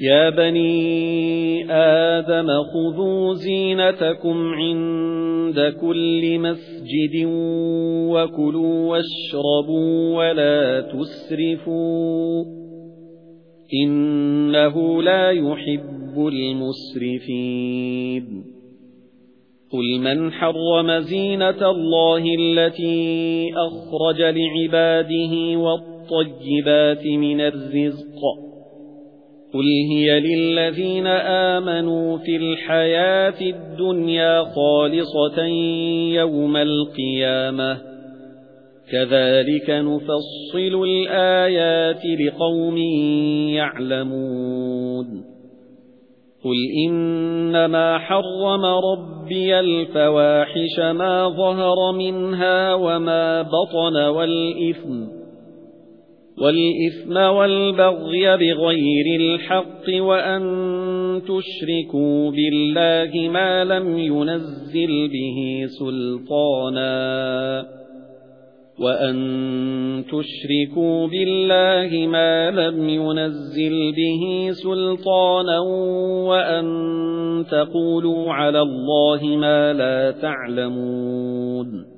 يا بني آدم خذوا زينتكم عند كل مسجد وكلوا واشربوا ولا تسرفوا إنه لا يحب المسرفين. قل من حرم زينة الله التي أخرج لعباده والطيبات من الرزق قُلْ هِيَ لِلَّذِينَ آمَنُوا فِي الْحَيَاةِ الدُّنْيَا خَالِصَةً يَوْمَ الْقِيَامَةِ كَذَلِكَ نُفَصِّلُ الْآيَاتِ لِقَوْمٍ يَعْلَمُونَ قُلْ إِنَّمَا حَرَّمَ رَبِّيَ الْفَوَاحِشَ مَا ظَهَرَ مِنْهَا وَمَا بَطَنَ وَالْإِثْمَ وَالْإِثْمَ وَالْبَغْيَ بِغَيْرِ الْحَقِّ وَأَن تُشْرِكُوا بِاللَّهِ مَا لَمْ يُنَزِّلْ بِهِ سُلْطَانًا وَأَن تُشْرِكُوا بِاللَّهِ مَا لَمْ يُنَزِّلْ بِهِ سُلْطَانًا وَأَن تَقُولُوا عَلَى اللَّهِ مَا لَا تَعْلَمُونَ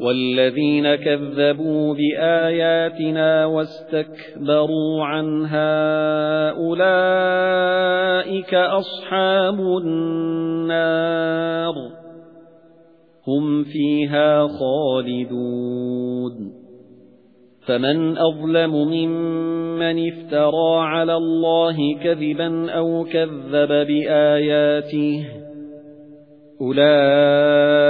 وَالَّذِينَ كَذَّبُوا بِآيَاتِنَا وَاسْتَكْبَرُوا عَنْهَا أُولَئِكَ أَصْحَابُ النَّارِ هُمْ فِيهَا خَالِدُونَ. فَمَنْ أَظْلَمُ مِمَّنِ افْتَرَى عَلَى اللَّهِ كَذِبًا أَوْ كَذَّبَ بِآيَاتِهِ أُولَئِكَ